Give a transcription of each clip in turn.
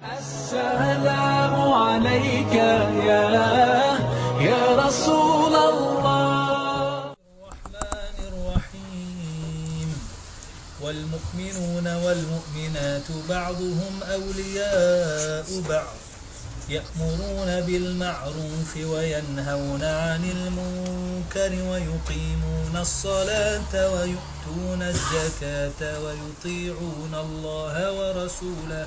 السلام عليك يا يا رسول الله. الرحمن الرحيم. والمؤمنون والمؤمنات بعضهم أولياء بعض يأمرون بالمعروف وينهون عن المنكر ويقيمون الصلاة ويؤتون الزكاة ويطيعون الله ورسوله.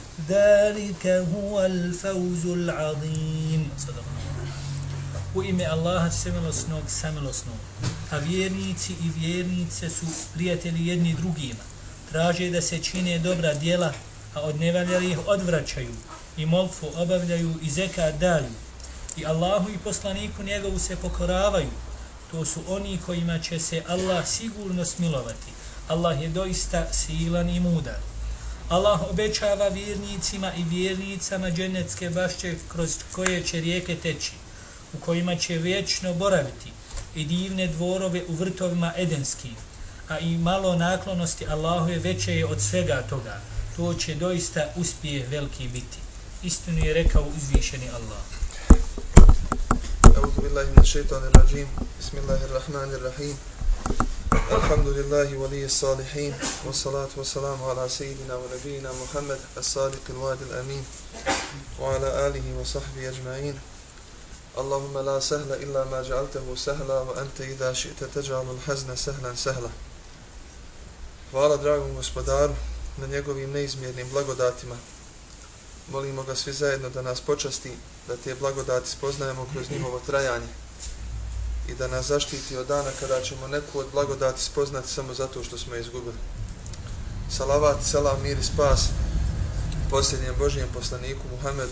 ذلك هو الفوز العظيم صدق U ime Allaha semilosnog, samilosnog, a vjernici i vjernice su prijatelji jedni drugima. Traže da se čine dobra djela, a od nevaljalih odvraćaju i molitvu obavljaju i zekat daju. I Allahu i poslaniku njegovu se pokoravaju. To su oni kojima će se Allah sigurno smilovati. Allah je doista silan i mudar. Allah obećava vjernicima i vjernicama dženecke bašće kroz koje će rijeke teći, u kojima će vječno boraviti i divne dvorove u vrtovima edenskim, a i malo naklonosti Allahu je veće je od svega toga. To će doista uspije veliki biti. Istinu je rekao uzvišeni Allah. Euzubillahimna šeitanirrađim, bismillahirrahmanirrahim. Alhamdulillahi wa lije salihin. Wa salatu wa salamu ala sejidina wa nabijina Muhammed as-sadiq il-wadi al-amin. Wa ala alihi wa sahbihi ajma'in. Allahumma la sahla illa ma ja'altahu sahla wa anta idha ši'ta tajalul hazna sahlan sahla. Hvala dragom gospodaru na njegovim neizmjernim blagodatima. Molimo ga svi zajedno da nas počasti da te blagodati spoznajemo kroz njihovo trajanje i da nas zaštiti od dana kada ćemo neku od blagodati spoznati samo zato što smo izgubili. Salavat, selam, mir i spas posljednjem Božijem poslaniku Muhammedu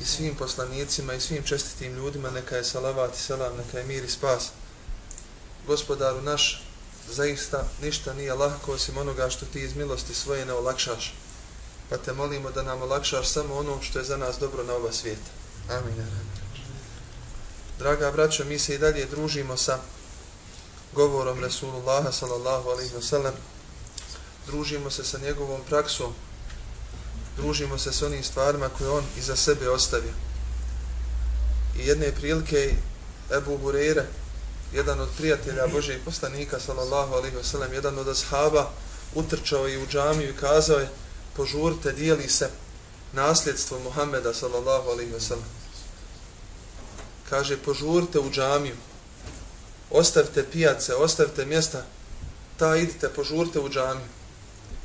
i svim poslanicima i svim čestitim ljudima neka je salavat i selam, neka je mir i spas. Gospodaru naš, zaista ništa nije lahko osim onoga što ti iz milosti svoje ne olakšaš. Pa te molimo da nam olakšaš samo ono što je za nas dobro na oba svijeta. Amin. Draga braćo, mi se i dalje družimo sa govorom Resulullaha sallallahu alaihi wa sallam. Družimo se sa njegovom praksom. Družimo se sa onim stvarima koje on iza sebe ostavio. I jedne prilike Ebu Hureyre, jedan od prijatelja Božeg poslanika sallallahu alaihi wa sallam, jedan od ashaba, utrčao je u džamiju i kazao je požurite, dijeli se nasljedstvo Muhammeda sallallahu alaihi wa sallam kaže požurite u džamiju, ostavite pijace, ostavite mjesta, ta idite, požurite u džamiju.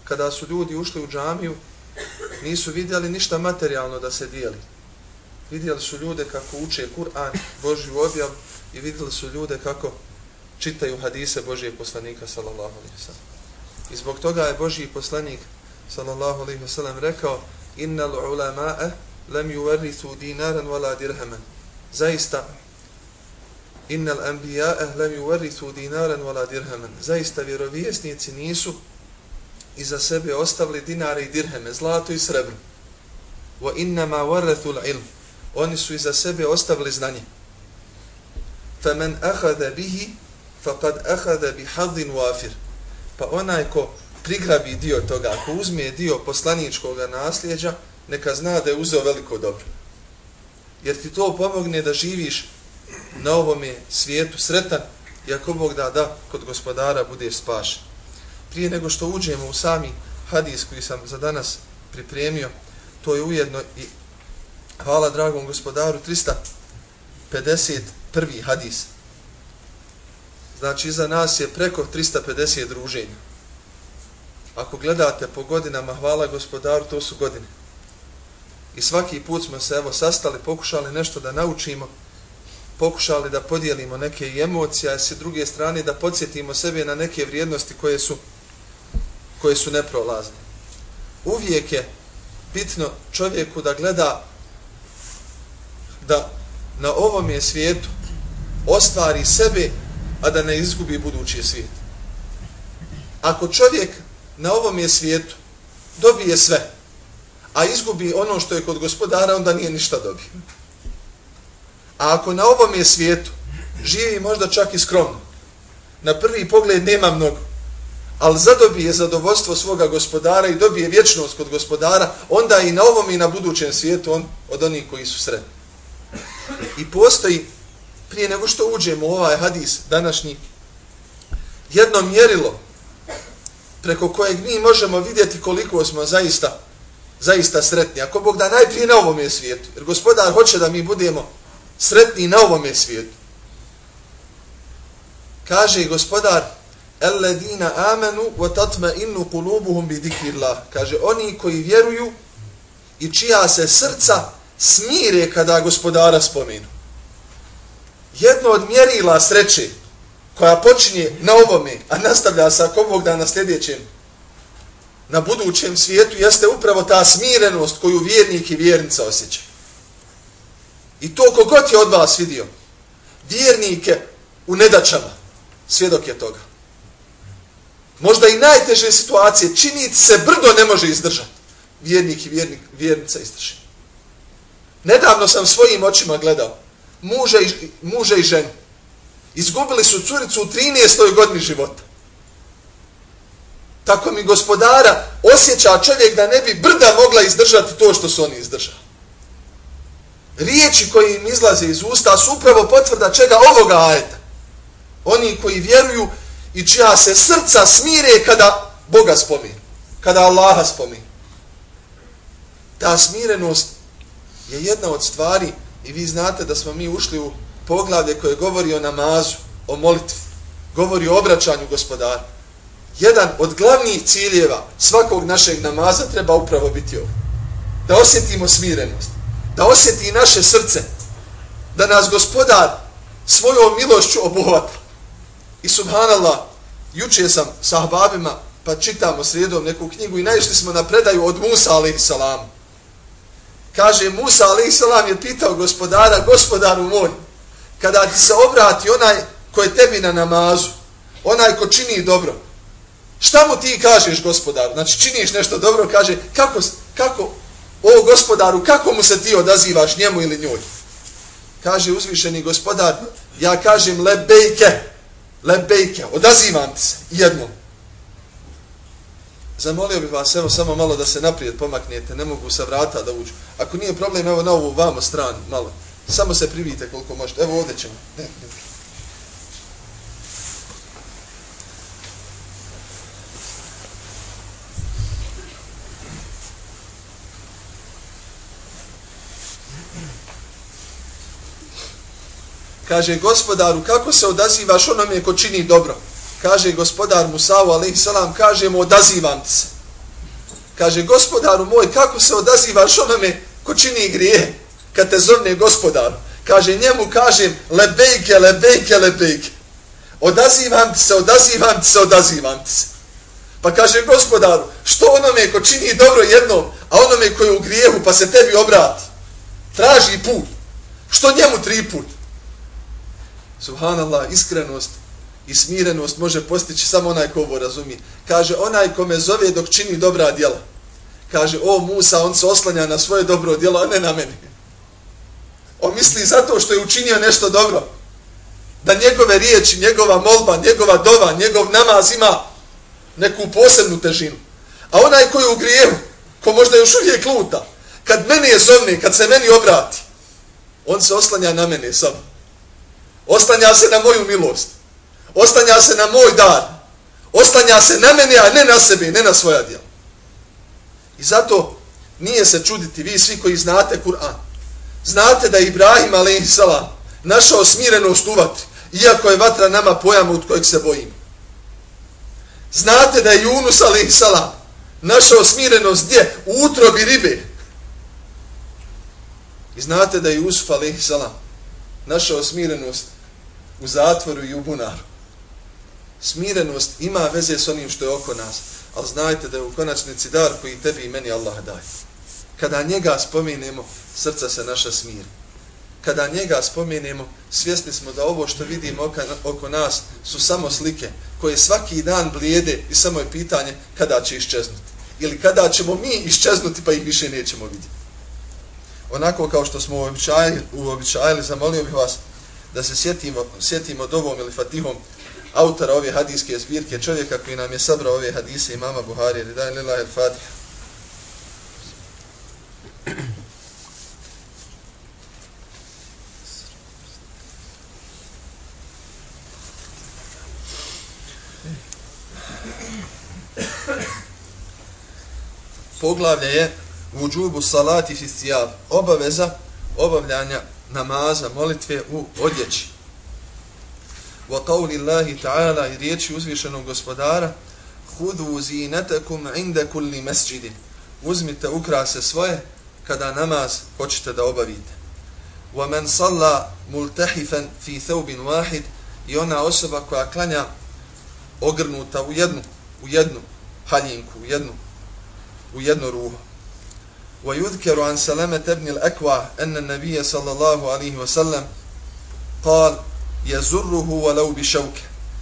Kada su ljudi ušli u džamiju, nisu vidjeli ništa materijalno da se dijeli. Vidjeli su ljude kako uče Kur'an, Božju objav i vidjeli su ljude kako čitaju hadise Božije poslanika sallallahu alaihi wa. I zbog toga je Božji poslanik sallallahu alaihi wa sallam rekao innal ulama'a lam yuwarrithu dinaran wala dirhaman zaista innal anbiya'a lam yuwarrithu dinaran wala dirhaman. Zaista vjerovjesnici nisu iza sebe ostavili dinare i dirheme zlato i srebro. Wa inna ma warathu al-ilm oni su iza sebe ostavili znanje. Faman akhadha bihi faqad akhadha bi hadhin wafir. Pa onaj ko prigrabi dio toga ako uzme dio poslaničkog nasljeđa neka zna da je uzeo veliko dobro jer ti to pomogne da živiš na ovome svijetu sretan i ako Bog da da kod gospodara budeš spašen. Prije nego što uđemo u sami hadis koji sam za danas pripremio, to je ujedno i hvala dragom gospodaru 351. hadis. Znači za nas je preko 350 druženja. Ako gledate po godinama, hvala gospodaru, to su godine. I svaki put smo se evo sastali, pokušali nešto da naučimo, pokušali da podijelimo neke emocije, a s druge strane da podsjetimo sebe na neke vrijednosti koje su, koje su neprolazne. Uvijek je bitno čovjeku da gleda da na ovom je svijetu ostvari sebe, a da ne izgubi budući svijet. Ako čovjek na ovom je svijetu dobije sve, a izgubi ono što je kod gospodara, onda nije ništa dobio. A ako na ovom je svijetu živi možda čak i skromno, na prvi pogled nema mnogo, ali zadobije zadovoljstvo svoga gospodara i dobije vječnost kod gospodara, onda i na ovom i na budućem svijetu on od onih koji su sredni. I postoji, prije nego što uđemo u ovaj hadis današnji, jedno mjerilo preko kojeg mi možemo vidjeti koliko smo zaista zaista sretni. Ako Bog da najprije na ovom svijetu, jer gospodar hoće da mi budemo sretni na ovom svijetu. Kaže gospodar, Alladina amanu wa tatma'innu qulubuhum bi dhikrillah. Kaže oni koji vjeruju i čija se srca smire kada gospodara spomenu. Jedno od mjerila sreće koja počinje na ovome, a nastavlja se ako Bog da na sljedećem, na budućem svijetu, jeste upravo ta smirenost koju vjernik i vjernica osjećaju. I to kogod je od vas vidio, vjernike u nedačama, svjedok je toga. Možda i najteže situacije, činit se brdo ne može izdržati. Vjernik i vjernik, vjernica izdrži. Nedavno sam svojim očima gledao muže i, muže i ženu. Izgubili su curicu u 13. godini života. Tako mi gospodara osjeća čovjek da ne bi brda mogla izdržati to što su oni izdržali. Riječi koje im izlaze iz usta su upravo potvrda čega ovoga ajeta. Oni koji vjeruju i čija se srca smire kada Boga spominu, kada Allaha spominu. Ta smirenost je jedna od stvari i vi znate da smo mi ušli u poglavlje koje govori o namazu, o molitvi, govori o obraćanju gospodara. Jedan od glavnih ciljeva svakog našeg namaza treba upravo biti ovo. Da osjetimo smirenost, da osjeti naše srce, da nas gospodar svojom milošću obuhvata. I subhanallah, juče sam sa ahbabima, pa čitamo srijedom neku knjigu i naišli smo na predaju od Musa a.s. Kaže, Musa a.s. je pitao gospodara, gospodaru moj, kada ti se obrati onaj ko je tebi na namazu, onaj ko čini dobro, šta mu ti kažeš gospodaru? Znači, činiš nešto dobro, kaže, kako, kako, o gospodaru, kako mu se ti odazivaš njemu ili njoj? Kaže uzvišeni gospodar, ja kažem lebejke, lebejke, odazivam ti se jednom. Zamolio bih vas, evo samo malo da se naprijed pomaknete, ne mogu sa vrata da uđu. Ako nije problem, evo na ovu vamo stranu, malo. Samo se privite koliko možete. Evo ovdje ćemo. Ne, ne. Kaže, gospodaru, kako se odazivaš onome ko čini dobro? Kaže, gospodar Musavu, alaih salam, kaže mu, odazivam se. Kaže, gospodaru moj, kako se odazivaš onome ko čini grije? Kad te zovne gospodaru. Kaže, njemu kažem, lebejke, lebejke, lebejke. Odazivam ti se, odazivam ti se, odazivam ti se. Pa kaže, gospodaru, što onome ko čini dobro jednom, a onome koji je u grijehu, pa se tebi obrati? Traži put. Što njemu tri put? Subhanallah, iskrenost i smirenost može postići samo onaj ko ovo razumije. Kaže, onaj ko me zove dok čini dobra djela. Kaže, o Musa, on se oslanja na svoje dobro djelo, a ne na mene. On misli zato što je učinio nešto dobro. Da njegove riječi, njegova molba, njegova dova, njegov namaz ima neku posebnu težinu. A onaj koji je u grijevu, ko možda još uvijek luta, kad meni je zovne, kad se meni obrati, on se oslanja na mene samo. Ostanja se na moju milost. Ostanja se na moj dar. Ostanja se na mene, a ne na sebe, ne na svoja djela. I zato nije se čuditi, vi svi koji znate Kur'an, znate da je Ibrahim a.s. našao smirenost u vatri, iako je vatra nama pojama od kojeg se bojimo. Znate da je Junus a.s. našao smirenost gdje? U utrobi ribe. I znate da je Jusuf a.s. našao smirenost u zatvoru i u bunaru. Smirenost ima veze s onim što je oko nas, ali znajte da je u konačnici dar koji tebi i meni Allah daje. Kada njega spominemo, srca se naša smiri. kada njega spomenemo, svjesni smo da ovo što vidimo oko, oko nas su samo slike koje svaki dan blijede i samo je pitanje kada će iščeznuti. Ili kada ćemo mi iščeznuti pa ih više nećemo vidjeti. Onako kao što smo uobičajili, uobičajili zamolio bih vas da se sjetimo, sjetimo dovom ili fatihom autora ove hadijske zbirke, čovjeka koji nam je sabrao ove hadise imama Buhari, Ridaj Lila El Fatih. Poglavlje je u džubu salati fi thijab, obaveza obavljanja namaza, molitve u odjeći. Wa qawli Allahi ta'ala i riječi uzvišenog gospodara Hudu zinatakum inda kulli mesđidin Uzmite ukrase svoje kada namaz hoćete da obavite. Wa man salla multahifan fi thawbin wahid i ona osoba koja klanja ogrnuta u jednu u jednu haljinku, u jednu u jedno ruho. ويذكر عن سلامة ابن الأكوع أن النبي صلى الله عليه وسلم قال يزره ولو بشوك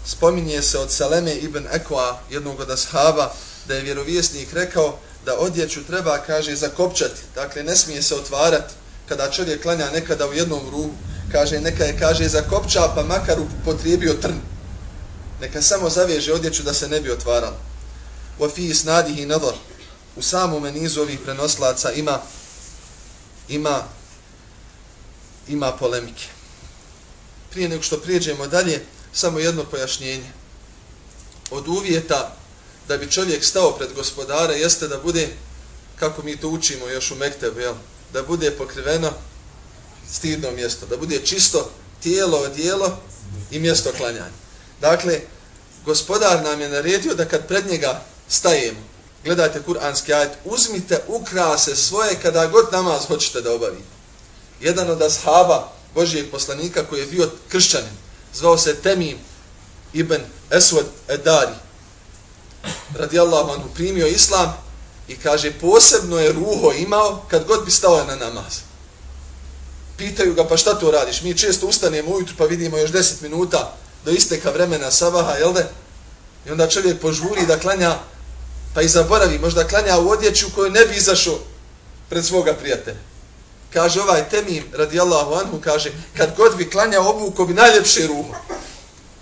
spominje se od Saleme ibn Ekwa, jednog od ashaba, da je vjerovjesnik rekao da odjeću treba, kaže, zakopčati. Dakle, ne smije se otvarati kada čovjek klanja nekada u jednom ruhu. Kaže, neka je, kaže, zakopča, pa makar upotrijebio trn. Neka samo zaveže odjeću da se ne bi otvarala. Wa fi isnadihi nadar u samom nizu ovih prenoslaca ima ima ima polemike. Prije nego što prijeđemo dalje, samo jedno pojašnjenje. Od uvjeta da bi čovjek stao pred gospodara jeste da bude, kako mi to učimo još u Mektebu, jel? da bude pokriveno stidno mjesto, da bude čisto tijelo, odijelo i mjesto klanjanja. Dakle, gospodar nam je naredio da kad pred njega stajemo, gledajte kuranski ajet, uzmite ukrase svoje kada god namaz hoćete da obavite. Jedan od ashaba Božijeg poslanika koji je bio kršćanin, zvao se Temim ibn Eswad Edari, radijallahu anhu, primio islam i kaže, posebno je ruho imao kad god bi stao na namaz. Pitaju ga, pa šta to radiš? Mi često ustanemo ujutru pa vidimo još 10 minuta do isteka vremena sabaha, jel de? I onda čovjek požuri da klanja pa i zaboravi, možda klanja u odjeću koju ne bi izašao pred svoga prijatelja. Kaže ovaj temim, radijallahu anhu, kaže, kad god bi klanja obuko bi najljepše ruho.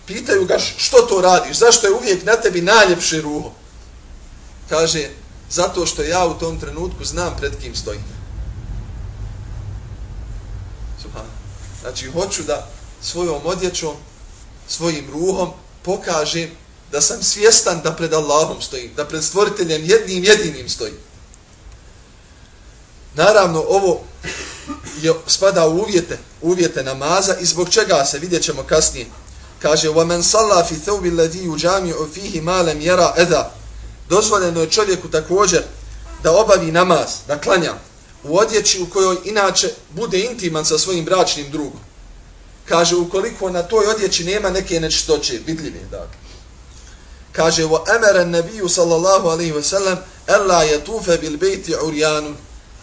Pitaju ga što to radiš, zašto je uvijek na tebi najljepše ruho? Kaže, zato što ja u tom trenutku znam pred kim stojim. Znači, hoću da svojom odjećom, svojim ruhom pokažem da sam svjestan da pred Allahom stojim, da pred stvoriteljem jednim jedinim stojim. Naravno, ovo je, spada u uvjete, uvjete namaza i zbog čega se, vidjet ćemo kasnije. Kaže, وَمَنْ صَلَّا فِي ثَوْبِ الَّذِي يُجَامِعُ فِيهِ مَالَمْ يَرَا اَذَا Dozvoljeno je čovjeku također da obavi namaz, da klanja u odjeći u kojoj inače bude intiman sa svojim bračnim drugom. Kaže, ukoliko na toj odjeći nema neke nečistoće, vidljive, dakle kaže wa amara an-nabiy sallallahu alayhi wa sallam alla yatufa bil bayti uryan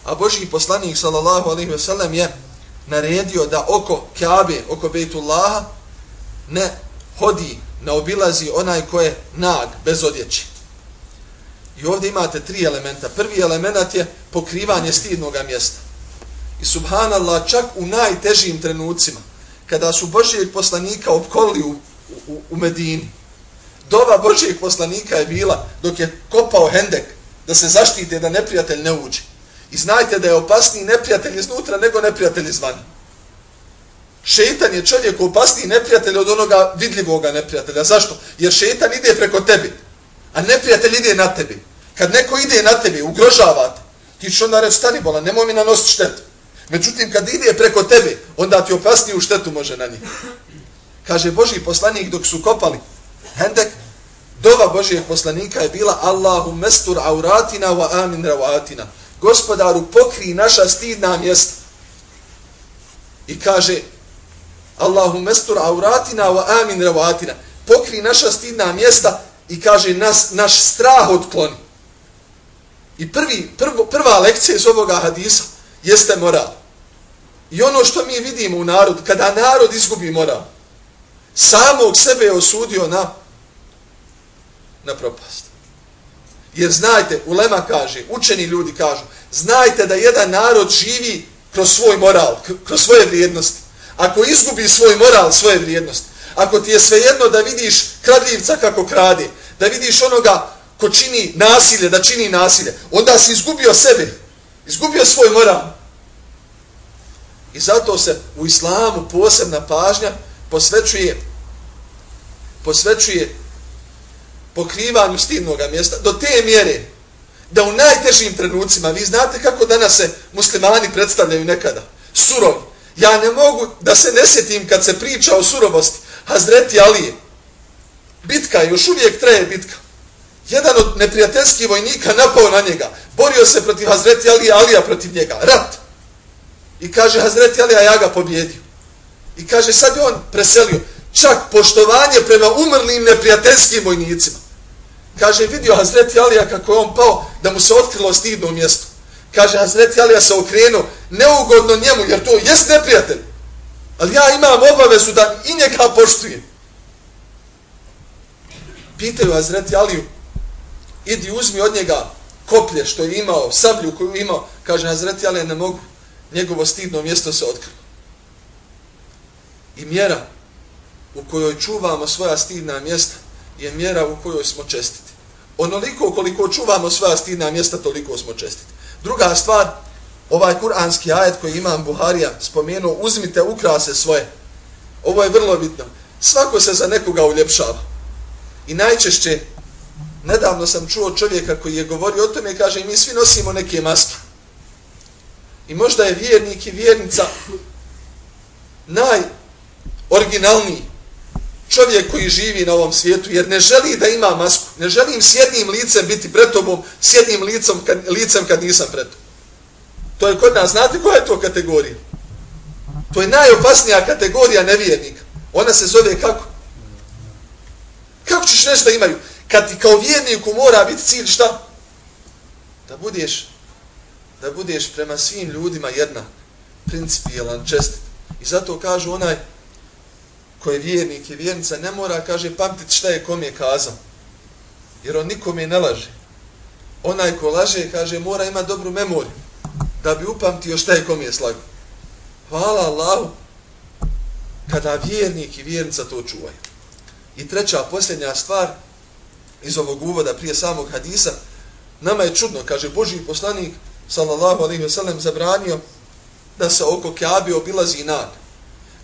a božji poslanik sallallahu alayhi wa sallam je naredio da oko Kabe oko Bejtullaha ne hodi ne obilazi onaj ko je nag bez odjeće. I ovdje imate tri elementa. Prvi element je pokrivanje stidnog mjesta. I subhanallah čak u najtežim trenucima kada su božjeg poslanika opkolili u, u, u Medini Doba Božijeg poslanika je bila dok je kopao hendek da se zaštite da neprijatelj ne uđe. I znajte da je opasniji neprijatelj iznutra nego neprijatelj izvana. Šetan je čovjek opasniji neprijatelj od onoga vidljivoga neprijatelja. Zašto? Jer šetan ide preko tebi, a neprijatelj ide na tebi. Kad neko ide na tebi, ugrožava te, ti ćeš onda reći, stani bola, nemoj mi nanositi štetu. Međutim, kad ide preko tebe, onda ti opasniju štetu može na njih. Kaže Boži poslanik dok su kopali, Hendek, dova Božijeg poslanika je bila Allahu mestur auratina wa amin ravatina. Gospodaru, pokri naša stidna mjesta. I kaže, Allahu mestur auratina wa amin ravatina. Pokri naša stidna mjesta i kaže, nas, naš strah otkloni. I prvi, prvo, prva lekcija iz ovoga hadisa jeste moral. I ono što mi vidimo u narodu, kada narod izgubi moral, samog sebe je osudio na, na propast. Jer znajte, Ulema kaže, učeni ljudi kažu, znajte da jedan narod živi kroz svoj moral, kroz svoje vrijednosti. Ako izgubi svoj moral, svoje vrijednosti, ako ti je svejedno da vidiš kradljivca kako krade, da vidiš onoga ko čini nasilje, da čini nasilje, onda si izgubio sebe, izgubio svoj moral. I zato se u islamu posebna pažnja posvećuje posvećuje pokrivanju stidnog mjesta do te mjere da u najtežim trenucima, vi znate kako danas se muslimani predstavljaju nekada, surovi. Ja ne mogu da se ne sjetim kad se priča o surovosti Hazreti Alije. Bitka, još uvijek traje bitka. Jedan od neprijateljskih vojnika napao na njega. Borio se protiv Hazreti Alije, Alija protiv njega. Rat. I kaže Hazreti Alija, ja ga pobjedio. I kaže, sad je on preselio. Čak poštovanje prema umrlim neprijateljskim vojnicima. Kaže, vidio Hazreti Alija kako je on pao, da mu se otkrilo stidno mjesto. Kaže, Hazreti Alija se okrenuo, neugodno njemu, jer to jest neprijatelj. Ali ja imam obavezu da i njega poštujem. Pitaju Hazreti Aliju, idi uzmi od njega koplje što je imao, sablju koju je imao. Kaže, Hazreti Alija, ne mogu, njegovo stidno mjesto se otkrilo. I mjera u kojoj čuvamo svoja stidna mjesta je mjera u kojoj smo čestiti. Onoliko koliko čuvamo sva stidna mjesta, toliko smo čestiti. Druga stvar, ovaj kuranski ajet koji imam Buharija spomenuo, uzmite ukrase svoje. Ovo je vrlo bitno. Svako se za nekoga uljepšava. I najčešće, nedavno sam čuo čovjeka koji je govorio o tome kaže, mi svi nosimo neke maske. I možda je vjernik i vjernica najoriginalniji čovjek koji živi na ovom svijetu, jer ne želi da ima masku. Ne želim s jednim licem biti pred tobom, s jednim licom, kad, licem kad nisam pred tobom. To je kod nas, znate koja je to kategorija? To je najopasnija kategorija nevjernika. Ona se zove kako? Kako ćeš nešto imaju? Kad ti kao vjerniku mora biti cilj šta? Da budeš, da budeš prema svim ljudima jedna principijelan, čestit. I zato kažu onaj koje vjernik i vjernica, ne mora, kaže, pamtiti šta je kom je kazao. Jer on nikome ne laže. Onaj ko laže, kaže, mora ima dobru memoriju da bi upamtio šta je kom je slago. Hvala Allahu kada vjernik i vjernica to čuvaju. I treća, posljednja stvar iz ovog uvoda prije samog hadisa, nama je čudno, kaže Boži poslanik, sallallahu alaihi ve sellem, zabranio da se oko Kaabi obilazi nag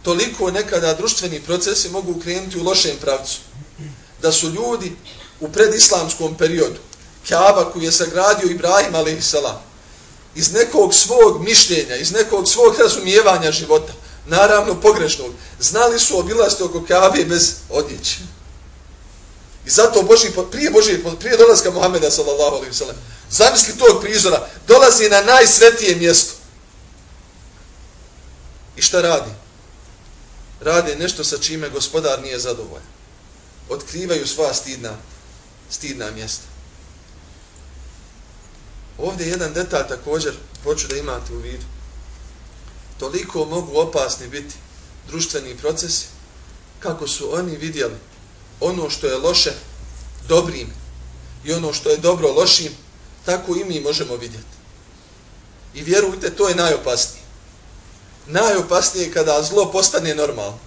toliko nekada društveni procesi mogu krenuti u lošem pravcu. Da su ljudi u predislamskom periodu, Kaaba koji je sagradio Ibrahim a.s. iz nekog svog mišljenja, iz nekog svog razumijevanja života, naravno pogrešnog, znali su obilasti oko Kaabe bez odjeće. I zato Boži, prije Boži, prije dolazka Muhammeda sallallahu alaihi sallam, zamisli tog prizora, dolazi na najsvetije mjesto. I šta radi? Rade nešto sa čime gospodar nije zadovoljan. Otkrivaju sva stidna, stidna mjesta. Ovdje jedan detalj također hoću da imate u vidu. Toliko mogu opasni biti društveni procesi kako su oni vidjeli ono što je loše dobrim i ono što je dobro lošim, tako i mi možemo vidjeti. I vjerujte, to je najopasnije najopasnije kada zlo postane normalno.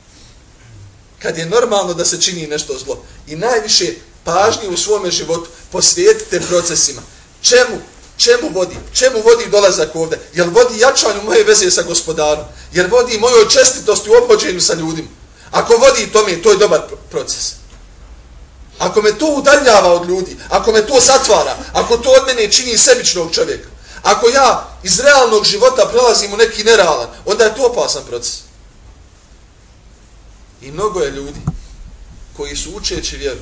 Kad je normalno da se čini nešto zlo. I najviše pažnje u svome životu posvijetite procesima. Čemu? Čemu vodi? Čemu vodi dolazak ovde? Jel vodi jačanju moje veze sa gospodarom? Jer vodi mojoj čestitosti u obhođenju sa ljudima? Ako vodi tome, to je dobar proces. Ako me to udaljava od ljudi, ako me to zatvara, ako to od mene čini sebičnog čovjeka, Ako ja iz realnog života prelazim u neki nerealan, onda je to opasan proces. I mnogo je ljudi koji su učeći vjeru,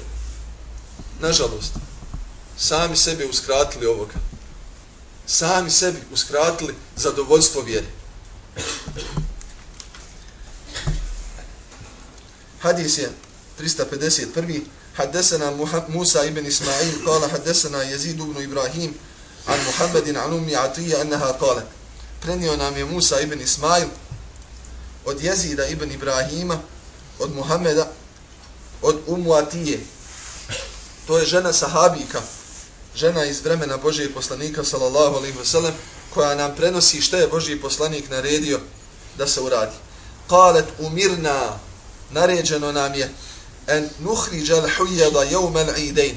nažalost, sami sebi uskratili ovoga. Sami sebi uskratili zadovoljstvo vjere. Hadis je 351. Hadesena Musa ibn Ismail, kala hadesena Jezid ibn Ibrahim, an Muhammedin an ummi Atija enneha kale. Prenio nam je Musa ibn Ismail od Jezida ibn Ibrahima, od Muhammeda, od Umu Atije. To je žena sahabika, žena iz vremena Božije poslanika, sallallahu alaihi wasallam, koja nam prenosi što je Božiji poslanik naredio da se uradi. Kalet umirna, naređeno nam je, en nuhriđal l'hujjada jevmel l'idejn,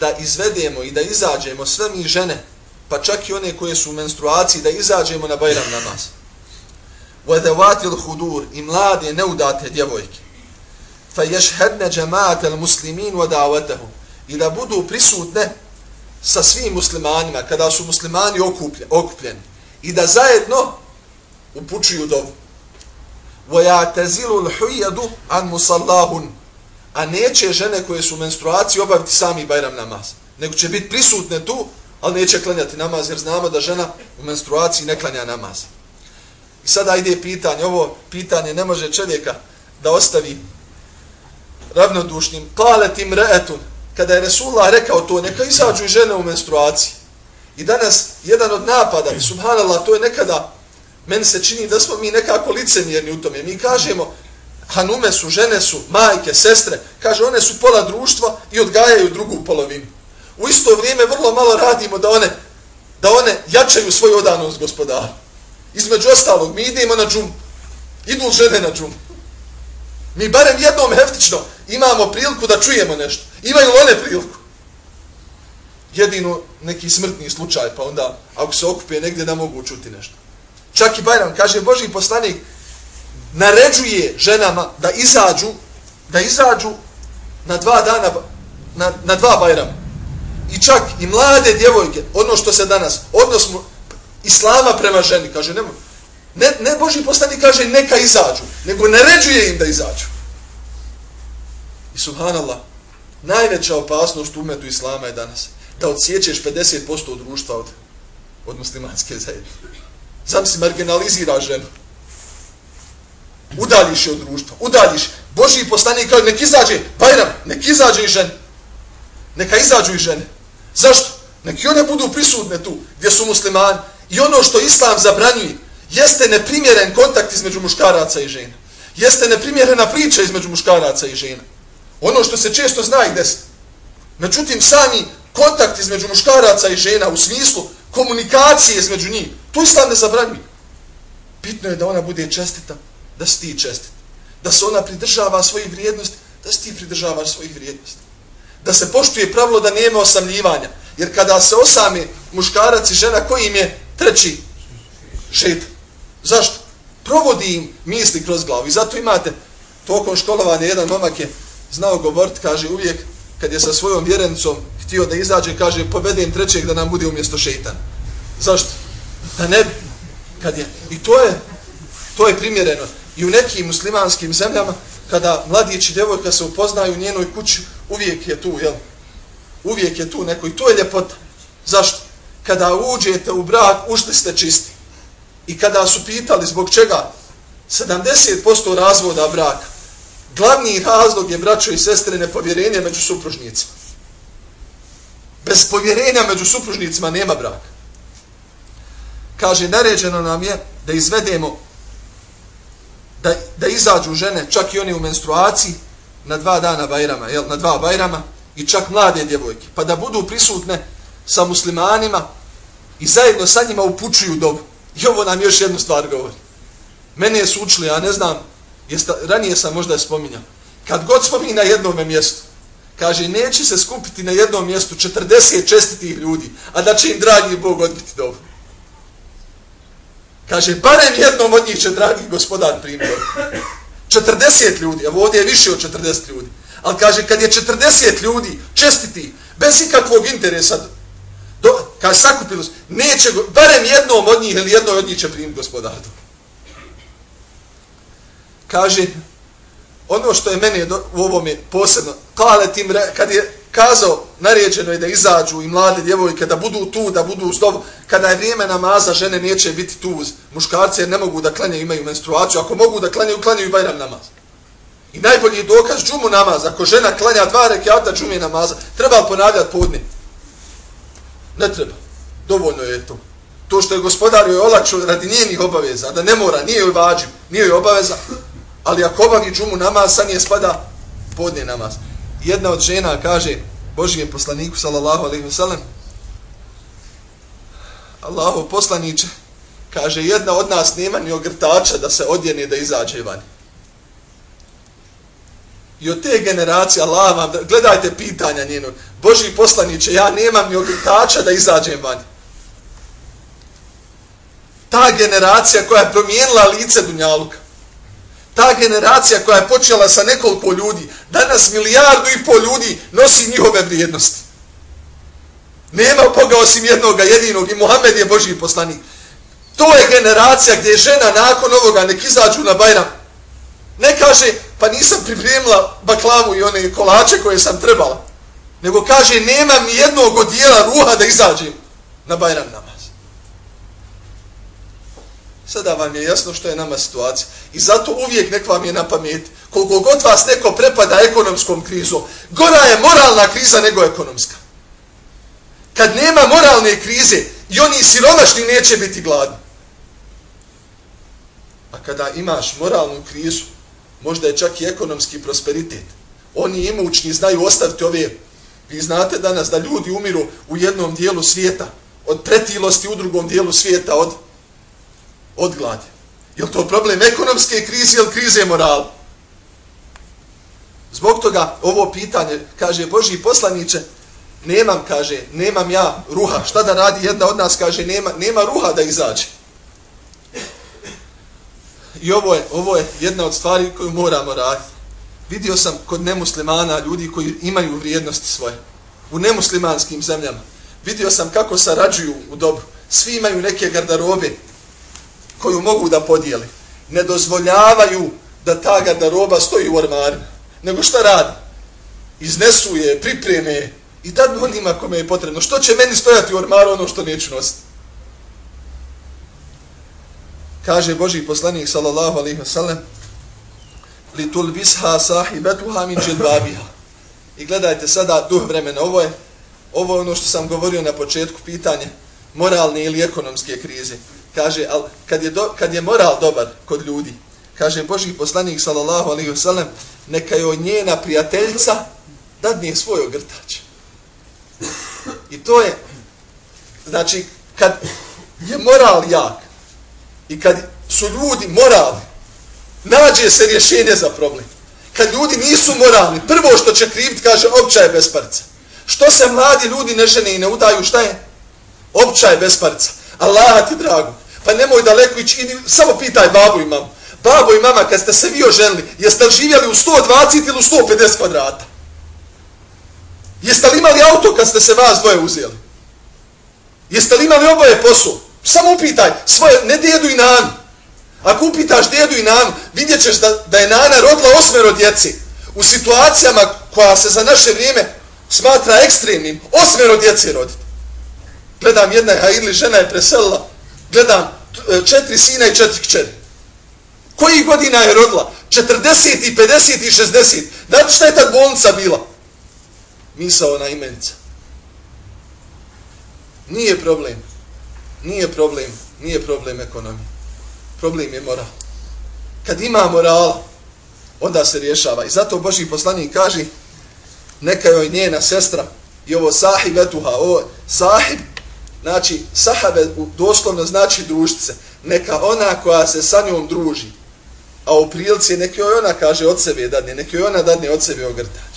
da izvedemo i da izađemo sve mi žene, pa čak i one koje su u menstruaciji, da izađemo na Bajram namaz. Wadawati hudur i mlade neudate djevojke. Fa yashhadna jama'at al-muslimin wa. I da budu prisutne sa svim muslimanima kada su muslimani okupljeni i da zajedno upučuju dovu. Wa ya'tazilu al-huyadu an musallahun. A neće žene koje su u menstruaciji obaviti sami Bajram namaz. Nego će biti prisutne tu, ali neće klanjati namaz jer znamo da žena u menstruaciji ne klanja namaz. I sada ide pitanje, ovo pitanje ne može čovjeka da ostavi ravnodušnim. Kaletim reetun, kada je Resulullah rekao to, neka izađu i žene u menstruaciji. I danas jedan od napada, subhanallah, to je nekada, meni se čini da smo mi nekako licemjerni u tome. Mi kažemo, hanume su, žene su, majke, sestre, kaže, one su pola društva i odgajaju drugu polovinu. U isto vrijeme vrlo malo radimo da one, da one jačaju svoju odanost gospodaru. Između ostalog, mi idemo na džum. Idu žene na džum. Mi barem jednom heftično imamo priliku da čujemo nešto. Imaju li one priliku? Jedino neki smrtni slučaj, pa onda ako se okupe negdje da mogu čuti nešto. Čak i Bajram, kaže Boži poslanik, naređuje ženama da izađu, da izađu na dva dana, na, na dva Bajrama. I čak i mlade djevojke, ono što se danas, odnos mu, islama prema ženi, kaže, nema, ne, ne Boži postani kaže neka izađu, nego naređuje im da izađu. I subhanallah, najveća opasnost umetu islama je danas da odsjećeš 50% od društva od, od muslimanske zajednice. Sam si marginalizira ženu. Udaljiš je od društva. Udaljiš. Boži postani kaže nek izađe, Bajram, nek izađe i žene. Neka izađu i žene. Zašto? Neki one budu prisutne tu, gdje su muslimani. I ono što islam zabranjuje, jeste neprimjeren kontakt između muškaraca i žena. Jeste neprimjerena priča između muškaraca i žena. Ono što se često zna i desiti. Međutim, sami kontakt između muškaraca i žena u smislu komunikacije između njih, to islam ne zabranjuje. Bitno je da ona bude čestita, da si ti čestit. Da se ona pridržava svojih vrijednosti, da si ti pridržavaš svojih vrijednosti. Da se poštuje pravilo da nema osamljivanja. Jer kada se osami muškarac i žena, koji im je treći šeit. Zašto? Provodi im misli kroz glavu. I zato imate tokom školovanja jedan momak je znao govorit, kaže uvijek, kad je sa svojom vjerencom htio da izađe, kaže, povedem trećeg da nam bude umjesto šeitan. Zašto? Da ne kad je. I to je, to je primjereno. I u nekim muslimanskim zemljama, kada mladić i djevojka se upoznaju u njenoj kući, uvijek je tu, jel? Uvijek je tu neko. I to je ljepota. Zašto? kada uđete u brak, ušli ste čisti. I kada su pitali zbog čega 70% razvoda braka, glavni razlog je braćo i sestre nepovjerenje među supružnicima. Bez povjerenja među supružnicima nema braka. Kaže, naređeno nam je da izvedemo, da, da izađu žene, čak i oni u menstruaciji, na dva dana bajrama, jel, na dva bajrama, i čak mlade djevojke, pa da budu prisutne sa muslimanima i zajedno sa njima upučuju dobu. I ovo nam još jednu stvar govori. Mene su učili, ja ne znam, jeste, ranije sam možda spominjao, kad god spominje na jednom mjestu, kaže, neće se skupiti na jednom mjestu 40 čestitih ljudi, a da će im dragi Bog odbiti dobu. Kaže, barem jednom od njih će dragi gospodar primio. 40 ljudi, evo ovdje je više od 40 ljudi. Ali kaže, kad je 40 ljudi čestiti, bez ikakvog interesa, Do, kaže, sakupilo se, neće, barem jednom od njih ili jednoj od njih će primiti gospodaru. Kaže, ono što je meni do, u ovome posebno, kale tim, kad je kazao, naređeno je da izađu i mlade djevojke, da budu tu, da budu uz dobu, kada je vrijeme namaza, žene neće biti tu uz muškarce, jer ne mogu da klanjaju, imaju menstruaciju, ako mogu da klanjaju, klanjaju bajram namaz. I najbolji dokaz džumu namaz, ako žena klanja dva rekiata džume namaza, treba ponavljati podne. Ne treba. Dovoljno je to. to što je gospodar joj olakšao radi njenih obaveza, da ne mora, nije joj vađiv, nije joj obaveza, ali ako obavi džumu namaz, sa nije spada podne namaz. Jedna od žena kaže Božijem poslaniku, sallallahu alaihi wa sallam, Allahu poslaniče, kaže, jedna od nas nema ni ogrtača da se odjene da izađe van. I od te generacije, Allah vam, gledajte pitanja njenu, Boži poslaniče, ja nemam ni ogrtača da izađem van. Ta generacija koja je promijenila lice Dunjaluka, ta generacija koja je počela sa nekoliko ljudi, danas milijardu i pol ljudi nosi njihove vrijednosti. Nema Boga osim jednoga jedinog i Muhammed je Boži poslanik. To je generacija gdje je žena nakon ovoga nek izađu na Bajram. Ne kaže, pa nisam pripremila baklavu i one kolače koje sam trebala. Nego kaže, nema mi jednog odijela ruha da izađem na Bajram nama. Sada vam je jasno što je nama situacija. I zato uvijek nek vam je na pamet. Koliko god vas neko prepada ekonomskom krizom, gora je moralna kriza nego ekonomska. Kad nema moralne krize, i oni siromašni neće biti gladni. A kada imaš moralnu krizu, možda je čak i ekonomski prosperitet. Oni imućni znaju ostaviti ove. Vi znate danas da ljudi umiru u jednom dijelu svijeta, od pretilosti u drugom dijelu svijeta, od, od gladi. Je to problem ekonomske krize ili krize morala? Zbog toga ovo pitanje, kaže Boži poslaniče, nemam, kaže, nemam ja ruha. Šta da radi jedna od nas, kaže, nema, nema ruha da izađe. I ovo je, ovo je jedna od stvari koju moramo raditi. Vidio sam kod nemuslimana ljudi koji imaju vrijednosti svoje. U nemuslimanskim zemljama. Vidio sam kako sarađuju u dobru. Svi imaju neke gardarobe koju mogu da podijeli. Ne dozvoljavaju da ta gardaroba stoji u ormaru. Nego šta radi? Iznesu je, pripreme i dadu onima kome je potrebno. Što će meni stojati u armaru ono što neću nositi? kaže Boži poslanik sallallahu alaihi wa sallam li tulbisha sahibetuha min džilbabiha i gledajte sada duh vremena ovo je ovo je ono što sam govorio na početku pitanje moralne ili ekonomske krize kaže al, kad, je do, kad je moral dobar kod ljudi kaže Boži poslanik sallallahu alaihi wa sallam neka je njena prijateljica dadne svoj ogrtač i to je znači kad je moral jak I kad su ljudi moralni, nađe se rješenje za problem. Kad ljudi nisu moralni, prvo što će krivit, kaže, opća je besparca. Što se mladi ljudi ne žene i ne udaju, šta je? Opća je besparca. Allah ti drago. Pa nemoj daleko ići, idi, samo pitaj babu i mamu. Babo i mama, kad ste se vi oženili, jeste li živjeli u 120 ili u 150 kvadrata? Jeste li imali auto kad ste se vas dvoje uzeli? Jeste li imali oboje posao? Samo upitaj svoje, ne dedu i nanu. Ako upitaš dedu i nanu, vidjet ćeš da, da je nana rodila osmero djeci. U situacijama koja se za naše vrijeme smatra ekstremnim, osmero djeci roditi. Gledam jedna je ili žena je preselila, gledam e, četiri sina i četiri kćeri. Koji godina je rodila? 40 i 50 i 60. Znate šta je tad bolnica bila? Misao na imenica. Nije problem nije problem, nije problem ekonomije. Problem je moral. Kad ima moral, onda se rješava. I zato Boži poslanik kaže, neka joj njena sestra, i ovo sahib etuha, ovo sahib, znači sahabe doslovno znači družice, neka ona koja se sa njom druži, a u prilici neka joj ona kaže od sebe dadne, neka joj ona dadne od sebe ogrtač.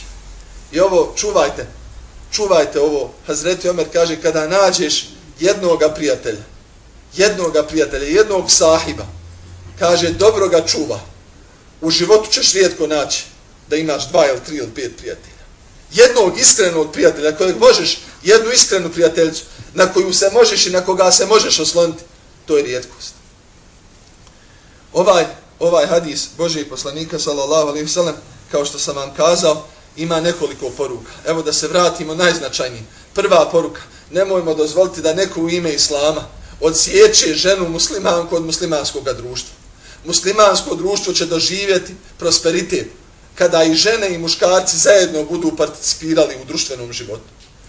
I ovo čuvajte, čuvajte ovo. Hazreti Omer kaže, kada nađeš jednog prijatelja, jednog prijatelja, jednog sahiba, kaže, dobro ga čuva. U životu ćeš rijetko naći da imaš dva ili tri ili pet prijatelja. Jednog iskrenog prijatelja, kojeg možeš, jednu iskrenu prijateljicu, na koju se možeš i na koga se možeš osloniti, to je rijetkost. Ovaj, ovaj hadis Božije poslanika, sallallahu alaihi sallam, kao što sam vam kazao, ima nekoliko poruka. Evo da se vratimo najznačajnijim. Prva poruka, nemojmo dozvoliti da neko u ime Islama odsjeće ženu muslimanku od muslimanskog društva. Muslimansko društvo će doživjeti prosperitet kada i žene i muškarci zajedno budu participirali u društvenom životu.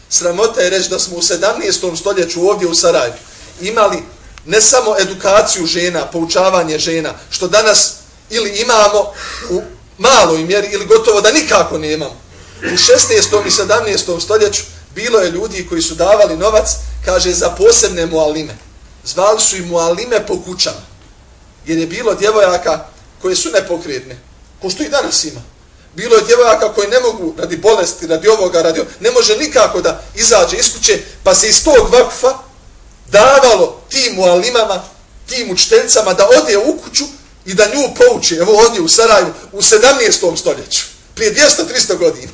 Sramota je reći da smo u 17. stoljeću ovdje u Sarajevu imali ne samo edukaciju žena, poučavanje žena, što danas ili imamo u maloj mjeri ili gotovo da nikako nemamo. U 16. i 17. stoljeću bilo je ljudi koji su davali novac, kaže, za posebne mualime. Zvali su i mualime po kućama. Jer je bilo djevojaka koje su nepokretne. Ko što i danas ima. Bilo je djevojaka koji ne mogu radi bolesti, radi ovoga, radi ovoga, ne može nikako da izađe iz kuće, pa se iz tog vakfa davalo tim alimama, tim učiteljicama da ode u kuću i da nju pouče, evo ovdje u Sarajevu, u 17. stoljeću, prije 200-300 godina.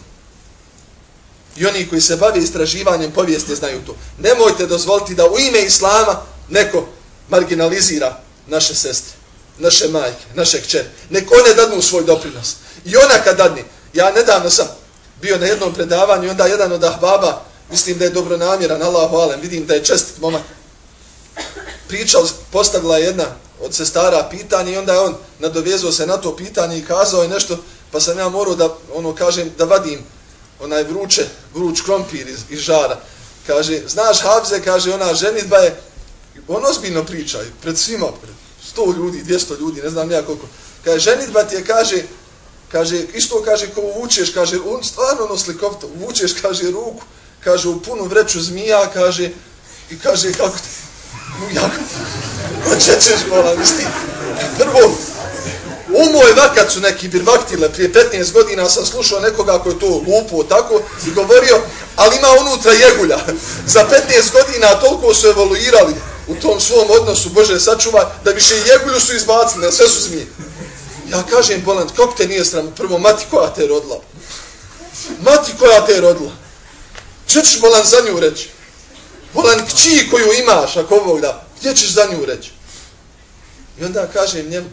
I oni koji se bave istraživanjem povijesti znaju to. Nemojte dozvoliti da u ime Islama neko marginalizira naše sestre, naše majke, naše kćere. Nek one dadnu svoj doprinos. I ona kad dadni, ja nedavno sam bio na jednom predavanju i onda jedan od ahbaba, mislim da je dobro namjeran, Allah alem, vidim da je čestit momak, pričao, postavila jedna od sestara pitanje i onda je on nadovezao se na to pitanje i kazao je nešto, pa sam ja morao da, ono, kažem, da vadim onaj vruće, vruć krompir iz, iz žara. Kaže, znaš, Havze, kaže, ona ženitba je, on ozbiljno priča, pred svima, pred sto ljudi, dvjesto ljudi, ne znam nija koliko. Kaže, ženitba ti je, kaže, kaže, isto kaže, ko uvučeš, kaže, on stvarno ono slikovito, uvučeš, kaže, ruku, kaže, u punu vreću zmija, kaže, i kaže, kako ti, jako, hoćeš, pa mola, misli, prvo, U moj vakat su neki birvaktile, prije 15 godina sam slušao nekoga koji je to lupo tako i govorio, ali ima unutra jegulja. Za 15 godina toliko su evoluirali u tom svom odnosu, Bože sačuva, da više jegulju su izbacili, sve su zmije. Ja kažem, Boland, kako te nije sram? Prvo, mati koja te je rodila? Mati koja te je rodila? Če ćeš, Boland, za nju reći? Boland, kći koju imaš, ako ovog da, gdje ćeš za nju reći? I onda kažem njemu,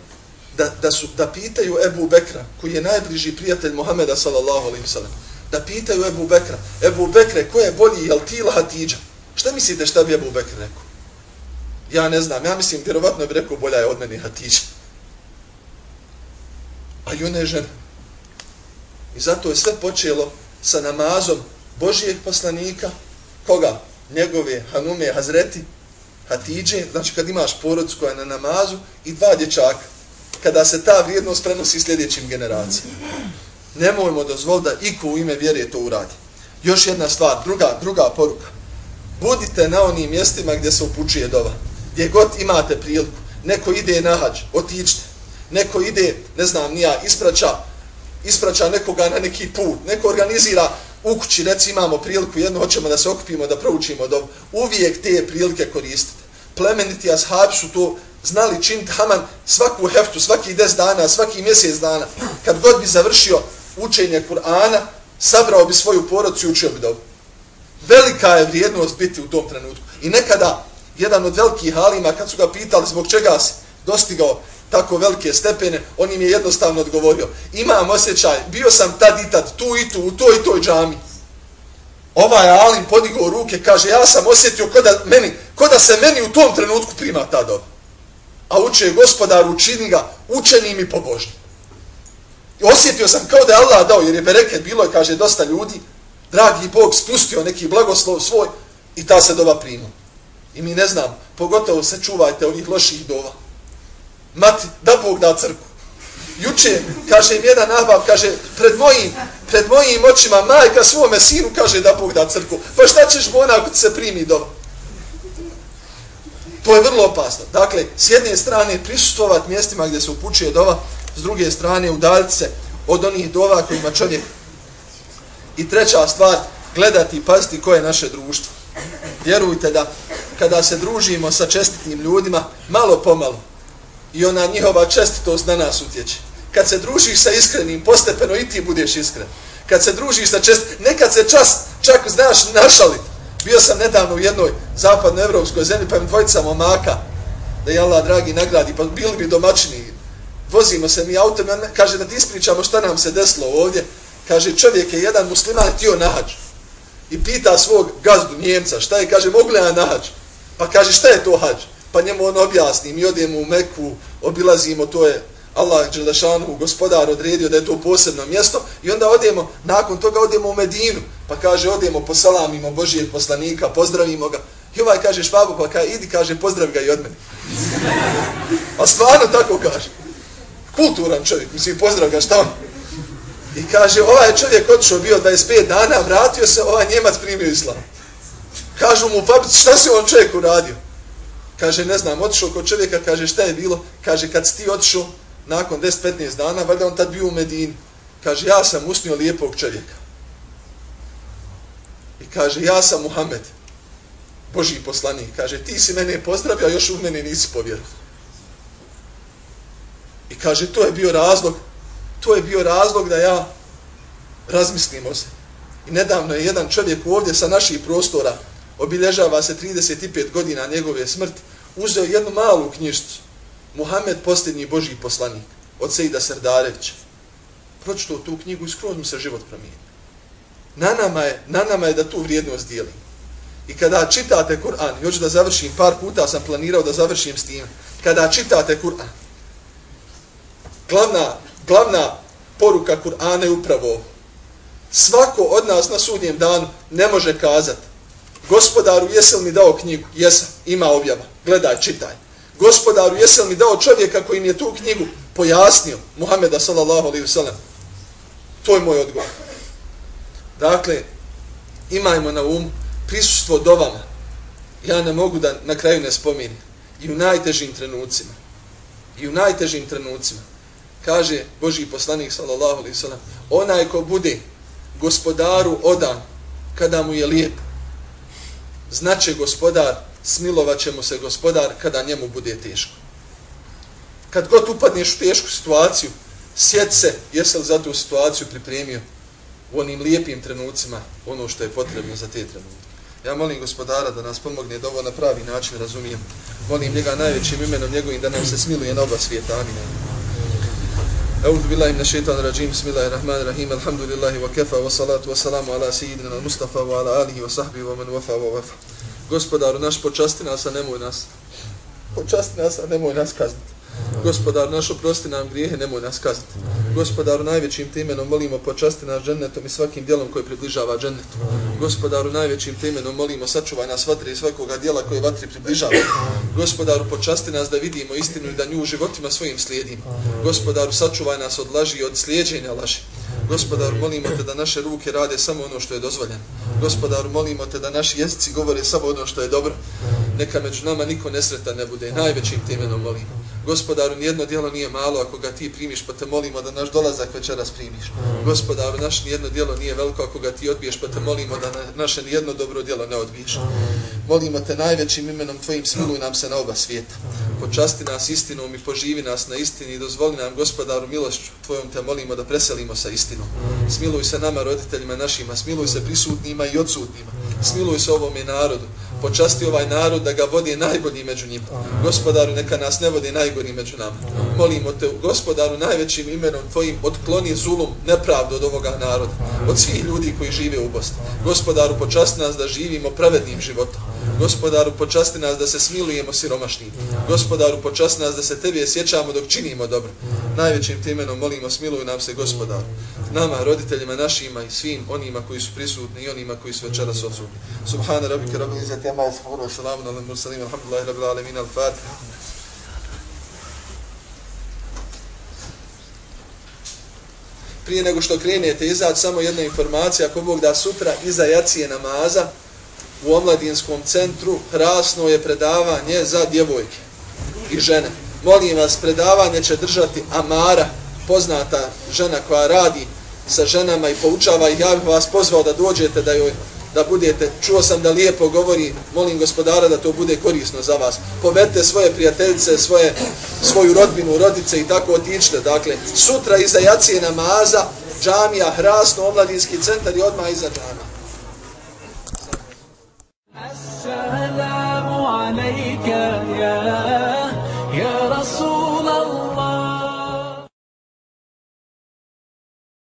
da, da, su, da pitaju Ebu Bekra, koji je najbliži prijatelj Muhameda sallallahu alaihi sallam, da pitaju Ebu Bekra, Ebu Bekre, ko je bolji, jel ti ili Hatidža? Šta mislite šta bi Ebu Bekr rekao? Ja ne znam, ja mislim, vjerovatno bi rekao bolja je od meni Hatidža. A i ona je. I zato je sve počelo sa namazom Božijeg poslanika, koga? Njegove Hanume Hazreti, Hatidže, znači kad imaš porodicu koja je na namazu i dva dječaka kada se ta vrijednost prenosi sljedećim generacijama. Nemojmo dozvoliti da iko u ime vjere to uradi. Još jedna stvar, druga, druga poruka. Budite na onim mjestima gdje se upučuje dova. Gdje god imate priliku. Neko ide na hađ, otičite. Neko ide, ne znam, nija, ispraća, ispraća nekoga na neki put. Neko organizira u kući, reci imamo priliku, jedno hoćemo da se okupimo, da proučimo dov. Uvijek te prilike koristite. Plemeniti ashabi su to znali činiti haman svaku heftu, svaki des dana, svaki mjesec dana. Kad god bi završio učenje Kur'ana, sabrao bi svoju porodcu i učio bi dobu. Velika je vrijednost biti u tom trenutku. I nekada, jedan od velikih halima, kad su ga pitali zbog čega si dostigao tako velike stepene, on im je jednostavno odgovorio. Imam osjećaj, bio sam tad i tad, tu i tu, u toj i toj džami. Ovaj alim podigao ruke, kaže, ja sam osjetio kod da, meni, kod da se meni u tom trenutku prima ta doba. a uče gospodar učini ga učenim i pobožnim. I osjetio sam kao da je Allah dao, jer je bereket bilo kaže dosta ljudi, dragi Bog spustio neki blagoslov svoj i ta se dova prima. I mi ne znam, pogotovo se čuvajte ovih loših dova. Mati, da Bog da crku. Juče, kaže im jedan ahbab, kaže, pred mojim, pred mojim očima majka svome sinu kaže da Bog da crku. Pa šta ćeš bona ako se primi do? To je vrlo opasno. Dakle, s jedne strane prisustovati mjestima gdje se upućuje dova, s druge strane udaljiti se od onih dova kojima čovjek... I treća stvar, gledati i paziti koje je naše društvo. Vjerujte da kada se družimo sa čestitim ljudima, malo pomalo, i ona njihova čestitost na nas utječe. Kad se družiš sa iskrenim, postepeno i ti budeš iskren. Kad se družiš sa čest, nekad se čast čak znaš našalit. Bio sam nedavno u jednoj zapadnoevropskoj zemlji, pa im dvojica momaka, da je Allah dragi nagradi, pa bili bi domaćini. Vozimo se mi autom, kaže da ti ispričamo šta nam se desilo ovdje. Kaže, čovjek je jedan musliman htio nahađ. I pita svog gazdu, njemca, šta je, kaže, mogu li ja nahađ? Pa kaže, šta je to hađ? Pa njemu on objasni, mi odemo u Meku, obilazimo, to je Allah Đelešanu, gospodar, odredio da je to posebno mjesto i onda odemo, nakon toga odemo u Medinu, pa kaže, odemo, posalamimo Božijeg poslanika, pozdravimo ga. I ovaj kaže, švabu, pa kaže, idi, kaže, pozdrav ga i od mene. A stvarno tako kaže. Kulturan čovjek, mislim, pozdrav ga, šta on? I kaže, ovaj čovjek otišao bio 25 dana, vratio se, ovaj njemac primio islam. Kažu mu, pa šta si on čovjek uradio? Kaže, ne znam, otišao kod čovjeka, kaže, šta je bilo? Kaže, kad si ti otišao, nakon 10-15 dana, valjda on tad bio u Medini. Kaže, ja sam usnio lijepog čovjeka. I kaže, ja sam Muhammed, Boži poslanik. Kaže, ti si mene pozdravio, a još u mene nisi povjerovao. I kaže, to je bio razlog, to je bio razlog da ja razmislim o se. I nedavno je jedan čovjek ovdje sa naših prostora, obilježava se 35 godina njegove smrti, uzeo jednu malu knjižicu, Muhammed posljednji Božji poslanik, od Sejda Srdarevića. Pročito tu knjigu i skroz mu se život promijenio. Na nama je, na nama je da tu vrijednost dijelim. I kada čitate Kur'an, još da završim, par puta sam planirao da završim s tim, kada čitate Kur'an, glavna, glavna poruka Kur'ana je upravo svako od nas na sudnjem danu ne može kazati gospodaru, jesi mi dao knjigu? Jesam, ima objava. Gledaj, čitaj. Gospodaru, jesi mi dao čovjeka koji mi je tu knjigu pojasnio? Muhameda sallallahu alaihi wasallam. To je moj odgovor. Dakle, imajmo na um prisustvo do vama. Ja ne mogu da na kraju ne spominim. I u najtežim trenucima. I u najtežim trenucima kaže Boži poslanik sallallahu alaihi wasallam, onaj ko bude gospodaru odan kada mu je lijepo, znaće gospodar, smilovat će mu se gospodar kada njemu bude teško. Kad god upadneš u tešku situaciju, sjed se, jesi li za tu situaciju pripremio u onim lijepim trenucima ono što je potrebno za te trenutke. Ja molim gospodara da nas pomogne da ovo na pravi način razumijem. Molim njega najvećim imenom njegovim da nam se smiluje na oba svijeta. Amin. أعوذ بالله من الشيطان الرجيم بسم الله الرحمن الرحيم الحمد لله وكفى والصلاة والسلام على سيدنا المصطفى وعلى آله وصحبه ومن وفى ووفى Gospodaru naš, počasti nas, a nemoj nas. Počasti nas, a nemoj nas kazniti. Gospodar naš, oprosti nam grijehe, nemoj nas kazniti. Gospodaru, najvećim temenom molimo počasti nas džennetom i svakim dijelom koji približava džennetu. Gospodaru, najvećim temenom molimo sačuvaj nas vatre i svakoga dijela koje vatri približava. Gospodaru, počasti nas da vidimo istinu i da nju u životima svojim slijedimo. Gospodaru, sačuvaj nas od laži i od slijedženja laži. Gospodaru, molimo te da naše ruke rade samo ono što je dozvoljeno. Gospodaru, molimo te da naši jezici govore samo ono što je dobro. Neka među nama niko nesretan ne bude. Najvećim temenom molimo. Gospodaru, nijedno dijelo nije malo ako ga ti primiš, pa te molimo da naš dolazak večeras primiš. Gospodaru, naš nijedno dijelo nije veliko ako ga ti odbiješ, pa te molimo da naše nijedno dobro dijelo ne odbiješ. Molimo te najvećim imenom tvojim, smiluj nam se na oba svijeta. Počasti nas istinom i poživi nas na istini i dozvoli nam, gospodaru, milošću tvojom te molimo da preselimo sa istinom. Smiluj se nama, roditeljima našima, smiluj se prisutnima i odsutnima. Smiluj se ovome narodu. Počasti ovaj narod da ga vodi najbolji među njima. Gospodaru, neka nas ne vodi najgori među nama. Molimo te, gospodaru, najvećim imenom tvojim, otkloni zulum, nepravdu od ovoga naroda. Od svih ljudi koji žive u Bosni. Gospodaru, počasti nas da živimo pravednim životom. Gospodaru, počasti nas da se smilujemo siromašnim. Gospodaru, počasti nas da se tebe sjećamo dok činimo dobro. Najvećim temenom molimo, smiluj nam se, gospodar. Nama, roditeljima našima i svim onima koji su prisutni i onima koji su večeras odsutni. Subhana rabbika rabbil izzati amma yasifun wa salamun alal mursalin alhamdulillahi rabbil alamin al-fatiha. Prije nego što krenete izad samo jedna informacija ako Bog da sutra iza jacije namaza u omladinskom centru hrasno je predavanje za djevojke i žene molim vas, predavanje će držati Amara, poznata žena koja radi sa ženama i poučava ih. Ja bih vas pozvao da dođete da joj da budete, čuo sam da lijepo govori, molim gospodara da to bude korisno za vas. Povedite svoje prijateljice, svoje, svoju rodbinu, rodice i tako otičite. Dakle, sutra iza jacije namaza, džamija, hrasno, omladinski centar i odmah iza džama. Assalamu alaika. يا رسول الله.